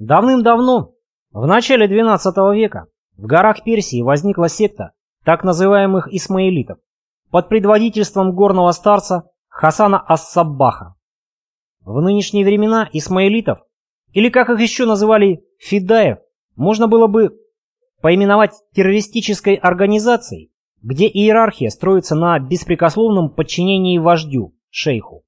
Давным-давно, в начале XII века, в горах Персии возникла секта так называемых исмаилитов под предводительством горного старца Хасана Ас-Саббаха. В нынешние времена исмаилитов, или как их еще называли фидаев, можно было бы поименовать террористической организацией, где иерархия строится на беспрекословном подчинении вождю, шейху.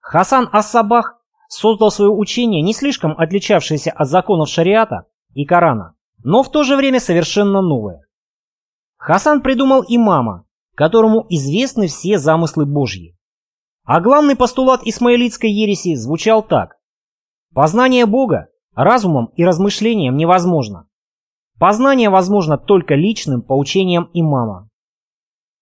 Хасан Ас-Сабах создал свое учение, не слишком отличавшееся от законов шариата и Корана, но в то же время совершенно новое. Хасан придумал имама, которому известны все замыслы Божьи. А главный постулат исмаилитской ереси звучал так. Познание Бога разумом и размышлением невозможно. Познание возможно только личным поучением имама.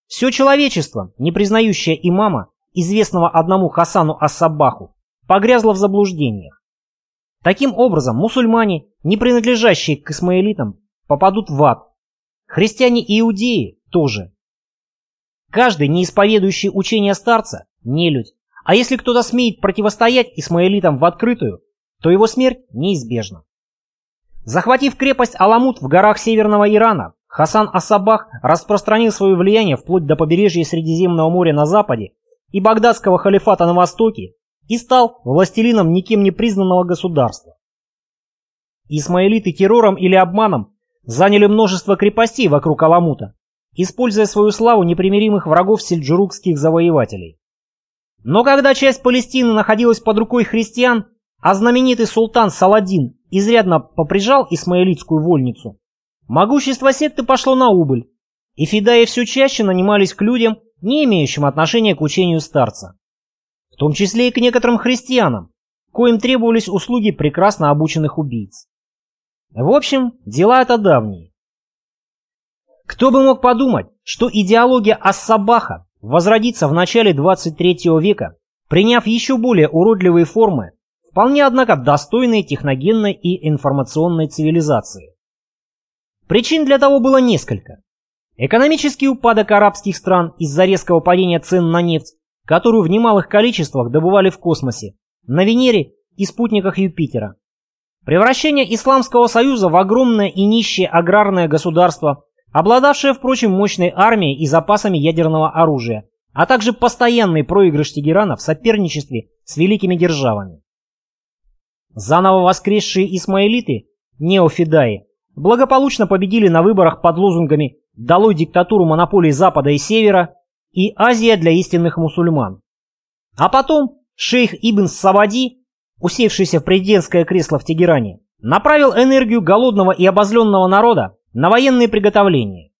Все человечество, не признающее имама, известного одному Хасану Ас-Сабаху, погрязла в заблуждениях. Таким образом, мусульмане, не принадлежащие к исмаилитам, попадут в ад. Христиане и иудеи тоже. Каждый, не исповедующий учение старца, нелюдь. А если кто-то смеет противостоять исмаилитам в открытую, то его смерть неизбежна. Захватив крепость Аламут в горах северного Ирана, Хасан Асабах распространил свое влияние вплоть до побережья Средиземного моря на западе и багдадского халифата на востоке и стал властелином никем не признанного государства. Исмаилиты террором или обманом заняли множество крепостей вокруг Аламута, используя свою славу непримиримых врагов сельджурукских завоевателей. Но когда часть Палестины находилась под рукой христиан, а знаменитый султан Саладин изрядно поприжал исмаилитскую вольницу, могущество секты пошло на убыль, и фидаи все чаще нанимались к людям, не имеющим отношения к учению старца том числе и к некоторым христианам, коим требовались услуги прекрасно обученных убийц. В общем, дела это давние. Кто бы мог подумать, что идеология Ассабаха возродится в начале 23 века, приняв еще более уродливые формы, вполне, однако, достойной техногенной и информационной цивилизации. Причин для того было несколько. Экономический упадок арабских стран из-за резкого падения цен на нефть которую в немалых количествах добывали в космосе, на Венере и спутниках Юпитера. Превращение Исламского Союза в огромное и нищее аграрное государство, обладавшее, впрочем, мощной армией и запасами ядерного оружия, а также постоянный проигрыш Тегерана в соперничестве с великими державами. Заново воскресшие исмаилиты, неофидаи, благополучно победили на выборах под лозунгами «Долой диктатуру монополий Запада и Севера», и Азия для истинных мусульман. А потом шейх Ибн Савади, усевшийся в президентское кресло в Тегеране, направил энергию голодного и обозленного народа на военные приготовления.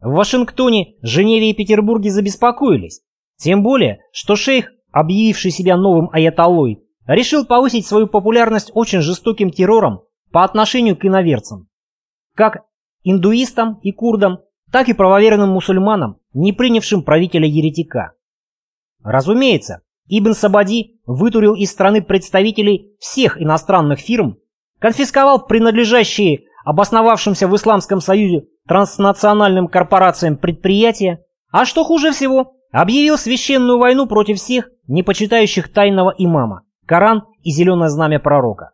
В Вашингтоне, Женеве и Петербурге забеспокоились, тем более, что шейх, объявивший себя новым аятоллой, решил повысить свою популярность очень жестоким террором по отношению к иноверцам, как индуистам и курдам, так и правоверным мусульманам, не принявшим правителя-еретика. Разумеется, Ибн Сабади вытурил из страны представителей всех иностранных фирм, конфисковал принадлежащие обосновавшимся в Исламском Союзе транснациональным корпорациям предприятия, а что хуже всего, объявил священную войну против всех, не почитающих тайного имама, Коран и зеленое знамя пророка.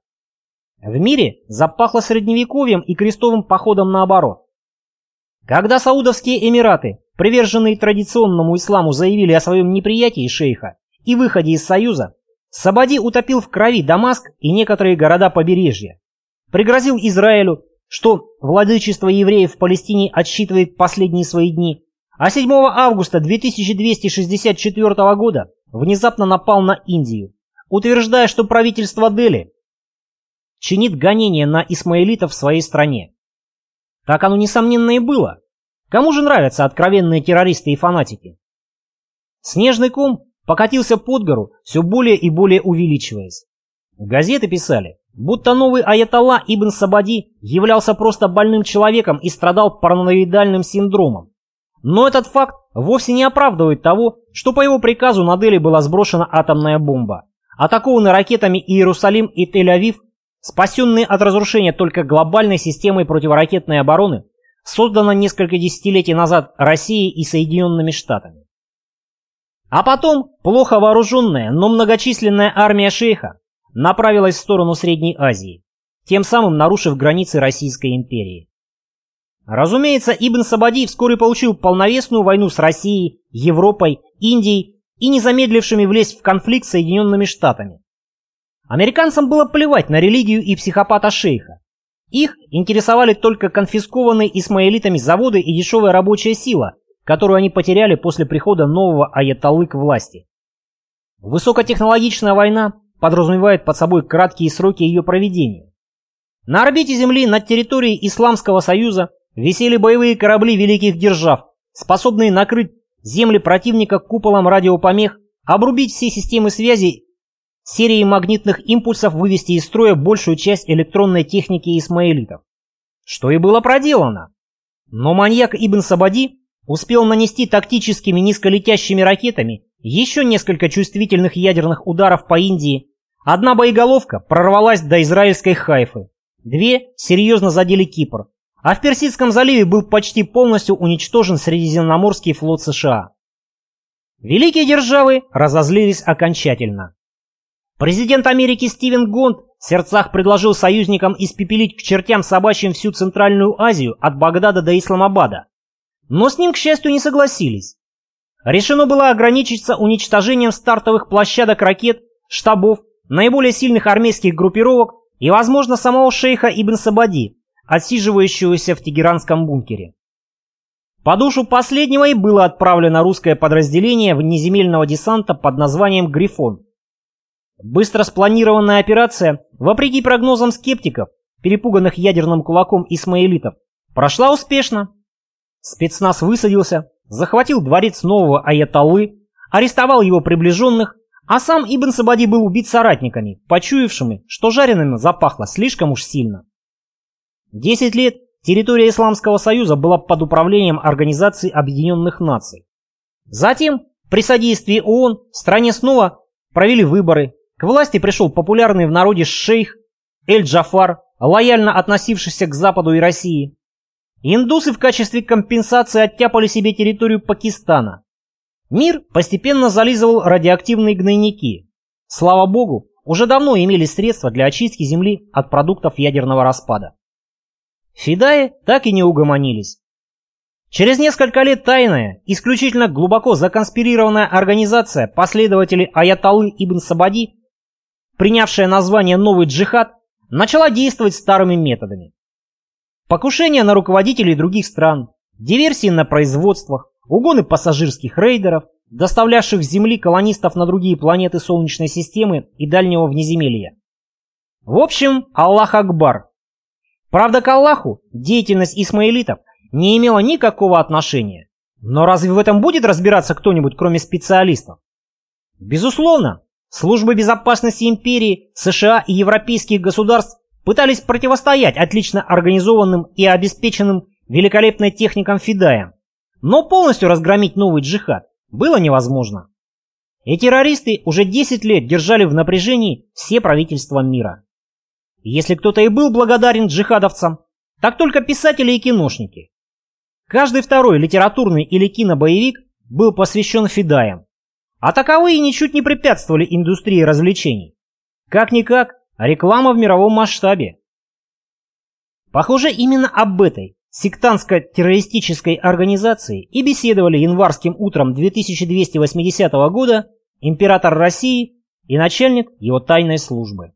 В мире запахло средневековьем и крестовым походом наоборот. Когда Саудовские Эмираты, приверженные традиционному исламу, заявили о своем неприятии шейха и выходе из Союза, Сабади утопил в крови Дамаск и некоторые города побережья. Пригрозил Израилю, что владычество евреев в Палестине отсчитывает последние свои дни, а 7 августа 2264 года внезапно напал на Индию, утверждая, что правительство Дели чинит гонения на исмаилитов в своей стране. Так оно, несомненно, и было. Кому же нравятся откровенные террористы и фанатики? Снежный ком покатился под гору, все более и более увеличиваясь. Газеты писали, будто новый аятолла Ибн Сабади являлся просто больным человеком и страдал параноидальным синдромом. Но этот факт вовсе не оправдывает того, что по его приказу на Дели была сброшена атомная бомба. Атакованы ракетами Иерусалим и Тель-Авив спасенные от разрушения только глобальной системой противоракетной обороны, создана несколько десятилетий назад Россией и Соединенными Штатами. А потом плохо вооруженная, но многочисленная армия шейха направилась в сторону Средней Азии, тем самым нарушив границы Российской империи. Разумеется, Ибн Сабади вскоре получил полновесную войну с Россией, Европой, Индией и незамедлившими влезть в конфликт с Соединенными Штатами. Американцам было плевать на религию и психопата шейха. Их интересовали только конфискованные исмаилитами заводы и дешевая рабочая сила, которую они потеряли после прихода нового аятоллы к власти. Высокотехнологичная война подразумевает под собой краткие сроки ее проведения. На орбите Земли над территорией Исламского Союза висели боевые корабли великих держав, способные накрыть земли противника куполом радиопомех, обрубить все системы связи, серией магнитных импульсов вывести из строя большую часть электронной техники исмаилитов. Что и было проделано. Но маньяк Ибн Сабади успел нанести тактическими низколетящими ракетами еще несколько чувствительных ядерных ударов по Индии. Одна боеголовка прорвалась до израильской Хайфы. Две серьезно задели Кипр. А в Персидском заливе был почти полностью уничтожен Средиземноморский флот США. Великие державы разозлились окончательно. Президент Америки Стивен Гонд в сердцах предложил союзникам испепелить к чертям собачьим всю Центральную Азию от Багдада до Исламабада. Но с ним, к счастью, не согласились. Решено было ограничиться уничтожением стартовых площадок ракет, штабов, наиболее сильных армейских группировок и, возможно, самого шейха Ибн Сабади, отсиживающегося в тегеранском бункере. По душу последнего и было отправлено русское подразделение внеземельного десанта под названием «Грифон». Быстро спланированная операция, вопреки прогнозам скептиков, перепуганных ядерным кулаком исмаилитов, прошла успешно. Спецназ высадился, захватил дворец нового Аятоллы, арестовал его приближенных, а сам Ибн Сабади был убит соратниками, почуявшими, что жареным запахло слишком уж сильно. Десять лет территория Исламского Союза была под управлением Организации Объединенных Наций. Затем, при содействии ООН, в стране снова провели выборы, к власти пришел популярный в народе шейх Эль-Джафар, лояльно относившийся к Западу и России. Индусы в качестве компенсации оттяпали себе территорию Пакистана. Мир постепенно зализывал радиоактивные гнойники. Слава богу, уже давно имели средства для очистки Земли от продуктов ядерного распада. Фидаи так и не угомонились. Через несколько лет тайная, исключительно глубоко законспирированная организация последователей Аятоллы Ибн Сабади принявшая название «Новый джихад», начала действовать старыми методами. Покушения на руководителей других стран, диверсии на производствах, угоны пассажирских рейдеров, доставлявших с Земли колонистов на другие планеты Солнечной системы и дальнего внеземелья. В общем, Аллах Акбар. Правда, к Аллаху деятельность исмаилитов не имела никакого отношения. Но разве в этом будет разбираться кто-нибудь, кроме специалистов? Безусловно, Службы безопасности империи, США и европейских государств пытались противостоять отлично организованным и обеспеченным великолепной техникам Фидаям, но полностью разгромить новый джихад было невозможно. И террористы уже 10 лет держали в напряжении все правительства мира. Если кто-то и был благодарен джихадовцам, так только писатели и киношники. Каждый второй литературный или кинобоевик был посвящен Фидаям. А таковые ничуть не препятствовали индустрии развлечений. Как-никак, реклама в мировом масштабе. Похоже, именно об этой сектантско-террористической организации и беседовали январским утром 2280 года император России и начальник его тайной службы.